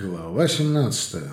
Глава 17.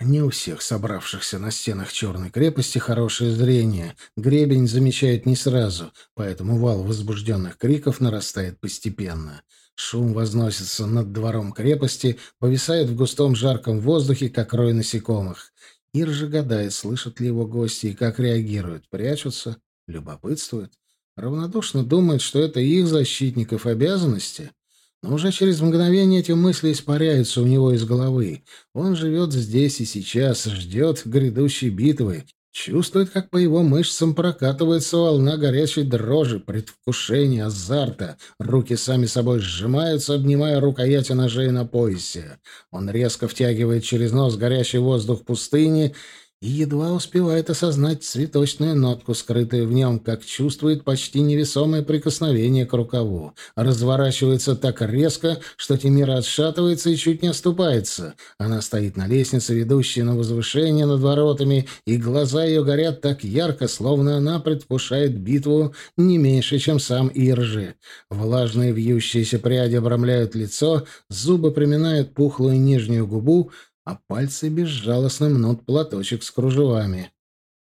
Не у всех собравшихся на стенах черной крепости хорошее зрение. Гребень замечают не сразу, поэтому вал возбужденных криков нарастает постепенно. Шум возносится над двором крепости, повисает в густом жарком воздухе, как рой насекомых. Ир же гадает, слышат ли его гости и как реагируют. Прячутся, любопытствуют. Равнодушно думают, что это их защитников обязанности — но уже через мгновение эти мысли испаряются у него из головы. Он живет здесь и сейчас, ждет грядущей битвы, чувствует, как по его мышцам прокатывается волна горячей дрожи, предвкушения, азарта. Руки сами собой сжимаются, обнимая рукояти ножей на поясе. Он резко втягивает через нос горячий воздух пустыни и едва успевает осознать цветочную нотку, скрытую в нем, как чувствует почти невесомое прикосновение к рукаву. Разворачивается так резко, что Тимира отшатывается и чуть не оступается. Она стоит на лестнице, ведущей на возвышение над воротами, и глаза ее горят так ярко, словно она предвкушает битву не меньше, чем сам Иржи. Влажные вьющиеся пряди обрамляют лицо, зубы приминают пухлую нижнюю губу, а пальцы безжалостно мнут платочек с кружевами.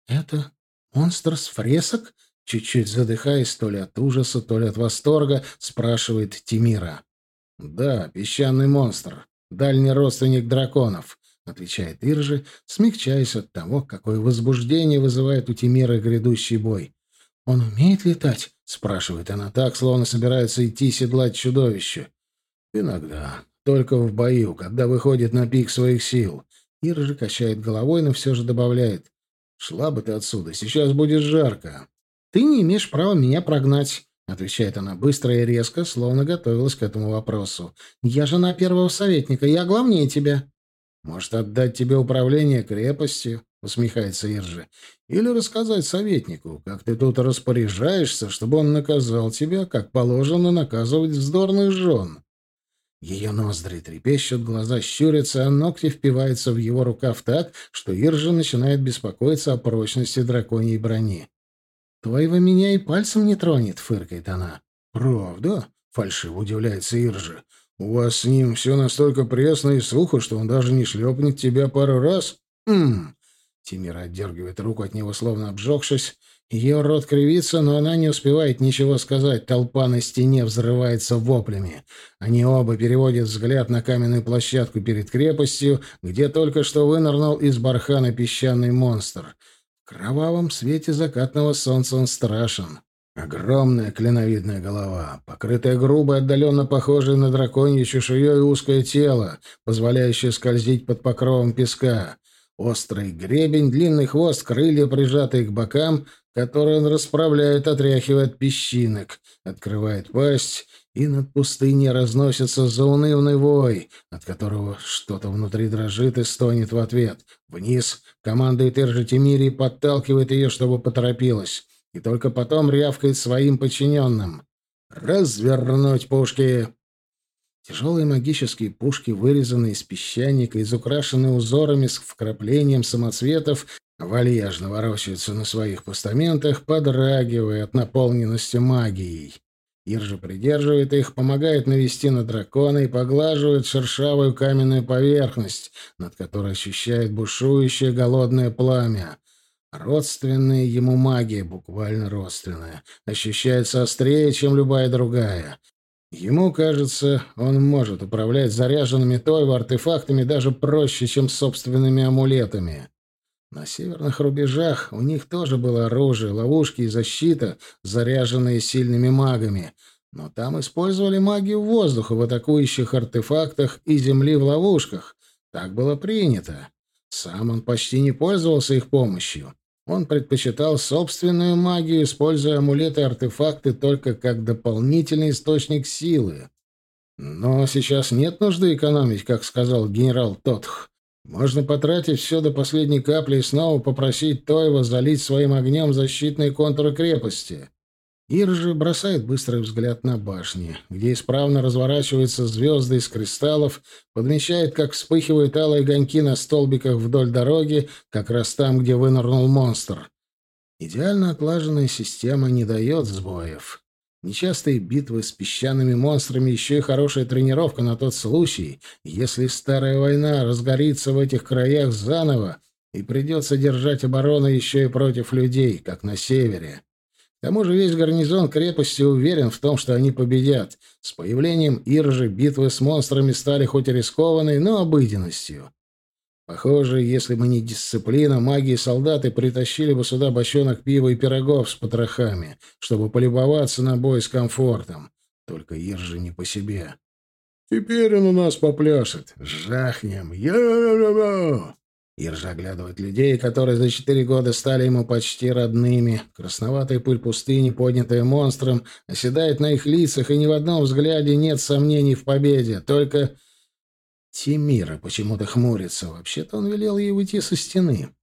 «Это монстр с фресок?» Чуть-чуть задыхаясь то ли от ужаса, то ли от восторга, спрашивает Тимира. «Да, песчаный монстр, дальний родственник драконов», — отвечает Иржи, смягчаясь от того, какое возбуждение вызывает у Тимира грядущий бой. «Он умеет летать?» — спрашивает она так, словно собирается идти седлать чудовище. «Иногда. Только в бою, когда выходит на пик своих сил. Ира же качает головой, но все же добавляет. «Шла бы ты отсюда, сейчас будет жарко». «Ты не имеешь права меня прогнать», — отвечает она быстро и резко, словно готовилась к этому вопросу. «Я жена первого советника, я главнее тебя». «Может, отдать тебе управление крепостью?» — усмехается Иржи. «Или рассказать советнику, как ты тут распоряжаешься, чтобы он наказал тебя, как положено наказывать вздорных жен». Ее ноздри трепещут, глаза щурятся, а ногти впиваются в его рукав так, что Иржа начинает беспокоиться о прочности драконьей брони. «Твоего меня и пальцем не тронет», — фыркает она. «Правда?» — фальшиво удивляется Иржа. «У вас с ним все настолько пресно и сухо, что он даже не шлепнет тебя пару раз?» «Хм...» Тимир отдергивает руку от него, словно обжегшись, ее рот кривится, но она не успевает ничего сказать. Толпа на стене взрывается воплями. Они оба переводят взгляд на каменную площадку перед крепостью, где только что вынырнул из бархана песчаный монстр. В кровавом свете закатного солнца он страшен. Огромная клиновидная голова, покрытая грубой, отдаленно похожей на драконье чешуей узкое тело, позволяющее скользить под покровом песка. Острый гребень, длинный хвост, крылья, прижатые к бокам, который он расправляет, отряхивает песчинок, открывает пасть, и над пустыней разносится заунывный вой, от которого что-то внутри дрожит и стонет в ответ. Вниз командует Тимири и подталкивает ее, чтобы поторопилась, и только потом рявкает своим подчиненным. «Развернуть пушки!» Тяжелые магические пушки, вырезанные из песчаника, изукрашенные узорами с вкраплением самоцветов, вальяжно ворочаются на своих постаментах, подрагивая от наполненности магией. Иржа придерживает их, помогает навести на дракона и поглаживает шершавую каменную поверхность, над которой ощущает бушующее голодное пламя. Родственная ему магия, буквально родственная, ощущается острее, чем любая другая. Ему кажется, он может управлять заряженными Тойва артефактами даже проще, чем собственными амулетами. На северных рубежах у них тоже было оружие, ловушки и защита, заряженные сильными магами, но там использовали магию воздуха в атакующих артефактах и земли в ловушках. Так было принято. Сам он почти не пользовался их помощью. Он предпочитал собственную магию, используя амулеты и артефакты только как дополнительный источник силы. Но сейчас нет нужды экономить, как сказал генерал Тотх. Можно потратить все до последней капли и снова попросить Тоева залить своим огнем защитные контуры крепости. Ир же бросает быстрый взгляд на башни, где исправно разворачиваются звезды из кристаллов, подмечает, как вспыхивают алые огоньки на столбиках вдоль дороги, как раз там, где вынырнул монстр. Идеально отлаженная система не дает сбоев. Нечастые битвы с песчаными монстрами еще и хорошая тренировка на тот случай, если старая война разгорится в этих краях заново, и придется держать оборону еще и против людей, как на севере. К тому же весь гарнизон крепости уверен в том, что они победят. С появлением Иржи битвы с монстрами стали хоть и рискованной, но обыденностью. Похоже, если бы не дисциплина, маги и солдаты притащили бы сюда бочонок пива и пирогов с потрохами, чтобы полюбоваться на бой с комфортом. Только Иржи не по себе. «Теперь он у нас попляшет. Жахнем. Я-я-я-я!» Иржа оглядывает людей, которые за четыре года стали ему почти родными. Красноватая пыль пустыни, поднятая монстром, оседает на их лицах, и ни в одном взгляде нет сомнений в победе. Только Тимира почему-то хмурится. Вообще-то он велел ей уйти со стены.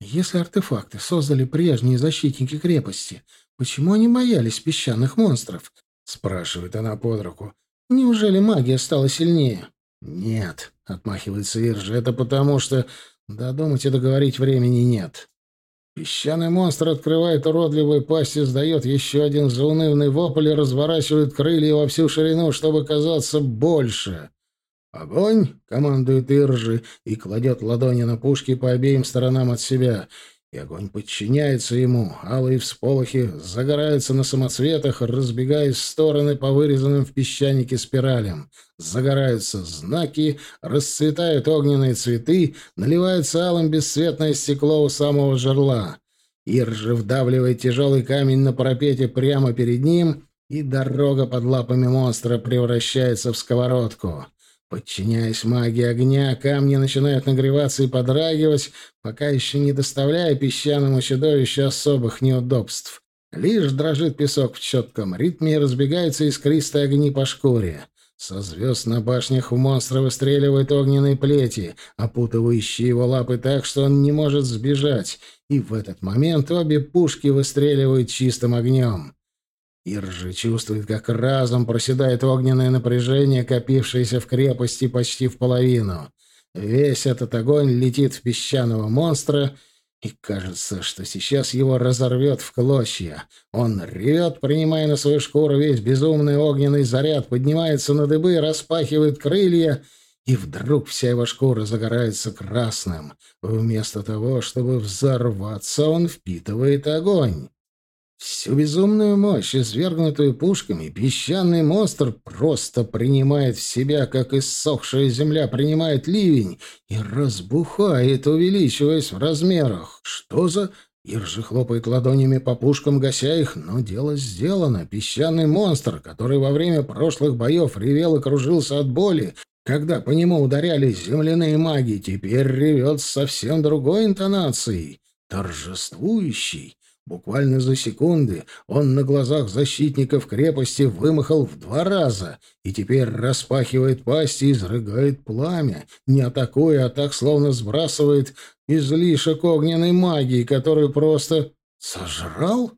Если артефакты создали прежние защитники крепости, почему они боялись песчаных монстров? Спрашивает она под руку. Неужели магия стала сильнее? Нет, отмахивается Иржа. Это потому что Додумать и договорить времени нет. Песчаный монстр открывает уродливую пасть и сдает еще один заунывный вопль и разворачивает крылья во всю ширину, чтобы казаться больше. «Огонь!» — командует Иржи и кладет ладони на пушки по обеим сторонам от себя и огонь подчиняется ему. Алые всполохи загораются на самоцветах, разбегаясь в стороны по вырезанным в песчанике спиралям. Загораются знаки, расцветают огненные цветы, наливается алым бесцветное стекло у самого жерла. Ир вдавливает тяжелый камень на парапете прямо перед ним, и дорога под лапами монстра превращается в сковородку. Подчиняясь магии огня, камни начинают нагреваться и подрагивать, пока еще не доставляя песчаному чудовищу особых неудобств. Лишь дрожит песок в четком ритме и разбегаются искристые огни по шкуре. Со звезд на башнях в монстра выстреливают огненные плети, опутывающие его лапы так, что он не может сбежать, и в этот момент обе пушки выстреливают чистым огнем. Иржи чувствует, как разом проседает огненное напряжение, копившееся в крепости почти в половину. Весь этот огонь летит в песчаного монстра, и кажется, что сейчас его разорвет в клочья. Он ревет, принимая на свою шкуру весь безумный огненный заряд, поднимается на дыбы, распахивает крылья, и вдруг вся его шкура загорается красным. Вместо того, чтобы взорваться, он впитывает огонь. Всю безумную мощь, извергнутую пушками, песчаный монстр просто принимает в себя, как иссохшая земля принимает ливень, и разбухает, увеличиваясь в размерах. Что за... Иржи хлопает ладонями по пушкам, гася их, но дело сделано. Песчаный монстр, который во время прошлых боев ревел и кружился от боли, когда по нему ударяли земляные маги, теперь ревет с совсем другой интонацией, торжествующий. Буквально за секунды он на глазах защитников крепости вымахал в два раза и теперь распахивает пасть и изрыгает пламя, не атакуя, а так словно сбрасывает излишек огненной магии, которую просто сожрал.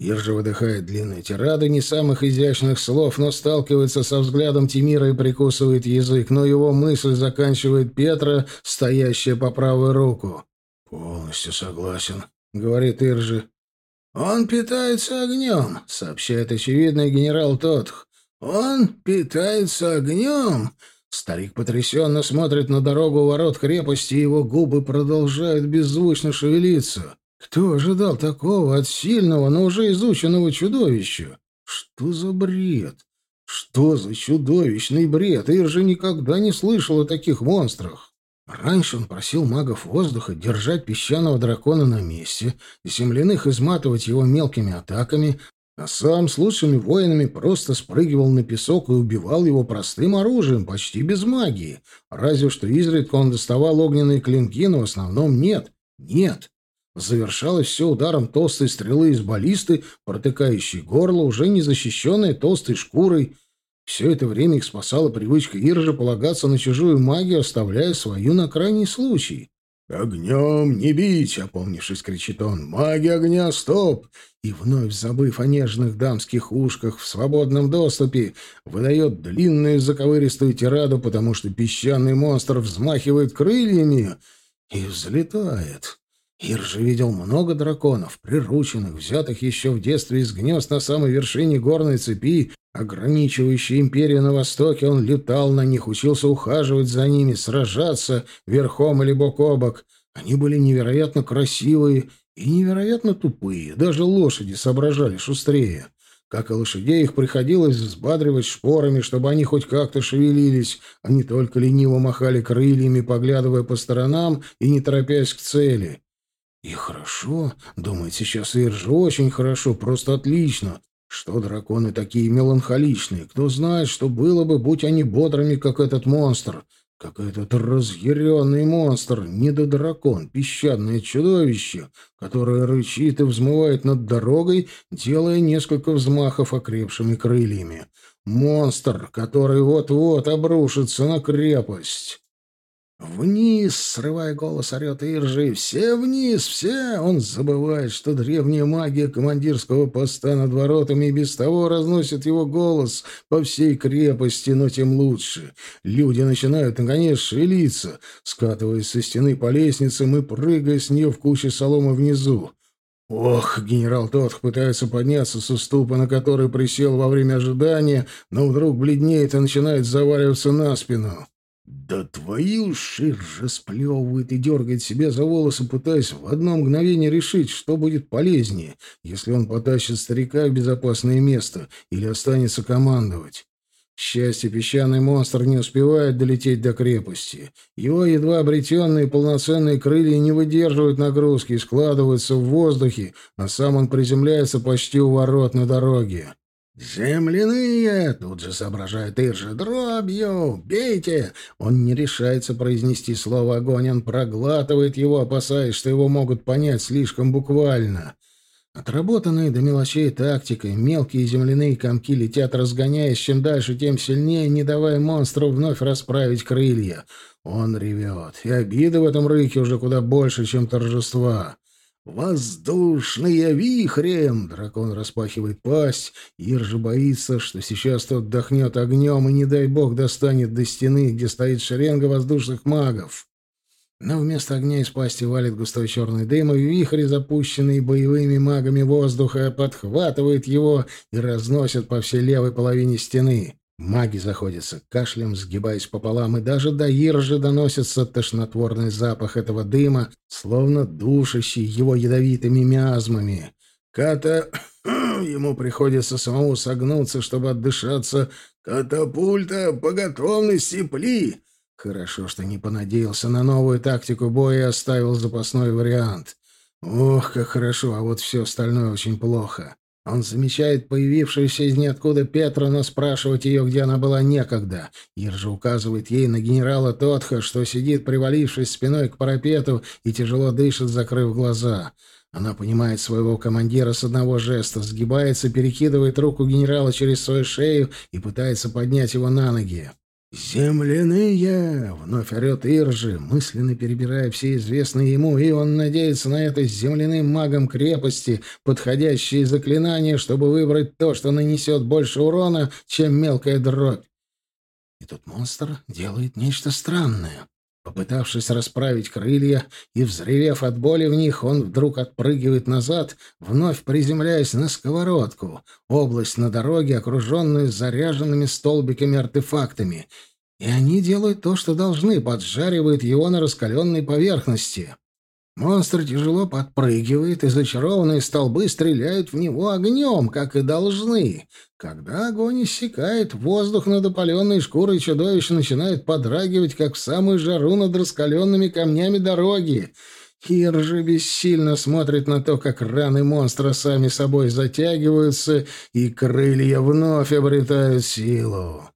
Иржа выдыхает длинную тираду не самых изящных слов, но сталкивается со взглядом Тимира и прикусывает язык, но его мысль заканчивает Петра, стоящая по правую руку. «Полностью согласен», — говорит Иржи. «Он питается огнем», — сообщает очевидный генерал Тотх. «Он питается огнем!» Старик потрясенно смотрит на дорогу у ворот крепости, и его губы продолжают беззвучно шевелиться. Кто ожидал такого от сильного, но уже изученного чудовища? Что за бред? Что за чудовищный бред? Ир же никогда не слышал о таких монстрах. Раньше он просил магов воздуха держать песчаного дракона на месте, земляных изматывать его мелкими атаками, а сам с лучшими воинами просто спрыгивал на песок и убивал его простым оружием, почти без магии. Разве что изредка он доставал огненные клинки, но в основном нет. Нет. Завершалось все ударом толстой стрелы из баллисты, протыкающей горло, уже не защищенной толстой шкурой, все это время их спасала привычка Иржа полагаться на чужую магию, оставляя свою на крайний случай. «Огнем не бить!» — опомнившись, кричит он. «Маги огня, стоп!» И вновь, забыв о нежных дамских ушках в свободном доступе, выдает длинную заковыристую тираду, потому что песчаный монстр взмахивает крыльями и взлетает. Иржи видел много драконов, прирученных, взятых еще в детстве из гнезд на самой вершине горной цепи, ограничивающей империю на востоке. Он летал на них, учился ухаживать за ними, сражаться верхом или бок о бок. Они были невероятно красивые и невероятно тупые. Даже лошади соображали шустрее. Как и лошадей, их приходилось взбадривать шпорами, чтобы они хоть как-то шевелились, не только лениво махали крыльями, поглядывая по сторонам и не торопясь к цели. И хорошо, думает сейчас Иржи, очень хорошо, просто отлично, что драконы такие меланхоличные. Кто знает, что было бы, будь они бодрыми, как этот монстр, как этот разъяренный монстр, недодракон, песчаное чудовище, которое рычит и взмывает над дорогой, делая несколько взмахов окрепшими крыльями. Монстр, который вот-вот обрушится на крепость. «Вниз!» — срывая голос, орет Иржи. «Все вниз! Все!» Он забывает, что древняя магия командирского поста над воротами и без того разносит его голос по всей крепости, но тем лучше. Люди начинают, наконец, шевелиться, скатываясь со стены по лестницам и прыгая с нее в куче соломы внизу. Ох, генерал Тотх пытается подняться с уступа, на который присел во время ожидания, но вдруг бледнеет и начинает заваливаться на спину. Да твою шир же сплевывает и дергает себя за волосы, пытаясь в одно мгновение решить, что будет полезнее, если он потащит старика в безопасное место или останется командовать. К счастью, песчаный монстр не успевает долететь до крепости. Его едва обретенные полноценные крылья не выдерживают нагрузки и складываются в воздухе, а сам он приземляется почти у ворот на дороге. «Земляные!» — тут же соображает Иржи. «Дробью! Бейте!» Он не решается произнести слово «огонь», он проглатывает его, опасаясь, что его могут понять слишком буквально. Отработанные до мелочей тактикой, мелкие земляные комки летят, разгоняясь чем дальше, тем сильнее, не давая монстру вновь расправить крылья. Он ревет, и обида в этом рыке уже куда больше, чем торжества. «Воздушные вихрем!» Дракон распахивает пасть. Ир же боится, что сейчас тот дохнет огнем и, не дай бог, достанет до стены, где стоит шеренга воздушных магов. Но вместо огня из пасти валит густой черный дым, и вихрь, запущенный боевыми магами воздуха, подхватывает его и разносит по всей левой половине стены. Маги заходятся кашлем, сгибаясь пополам, и даже до Иржи доносится тошнотворный запах этого дыма, словно душащий его ядовитыми миазмами. Ката... Ему приходится самому согнуться, чтобы отдышаться. «Катапульта по готовности, пли!» Хорошо, что не понадеялся на новую тактику боя и оставил запасной вариант. Ох, как хорошо, а вот все остальное очень плохо. Он замечает появившуюся из ниоткуда Петра, но спрашивать ее, где она была, некогда. Иржа указывает ей на генерала Тотха, что сидит, привалившись спиной к парапету и тяжело дышит, закрыв глаза. Она понимает своего командира с одного жеста, сгибается, перекидывает руку генерала через свою шею и пытается поднять его на ноги. «Земляные!» — вновь орет Иржи, мысленно перебирая все известные ему, и он надеется на это земляным магом крепости, подходящие заклинания, чтобы выбрать то, что нанесет больше урона, чем мелкая дробь. И тут монстр делает нечто странное. Попытавшись расправить крылья и взревев от боли в них, он вдруг отпрыгивает назад, вновь приземляясь на сковородку, область на дороге, окруженную заряженными столбиками-артефактами. И они делают то, что должны, поджаривают его на раскаленной поверхности. Монстр тяжело подпрыгивает, и зачарованные столбы стреляют в него огнем, как и должны. Когда огонь иссякает, воздух над опаленной шкурой чудовища начинает подрагивать, как в самую жару над раскаленными камнями дороги. Хир же бессильно смотрит на то, как раны монстра сами собой затягиваются, и крылья вновь обретают силу.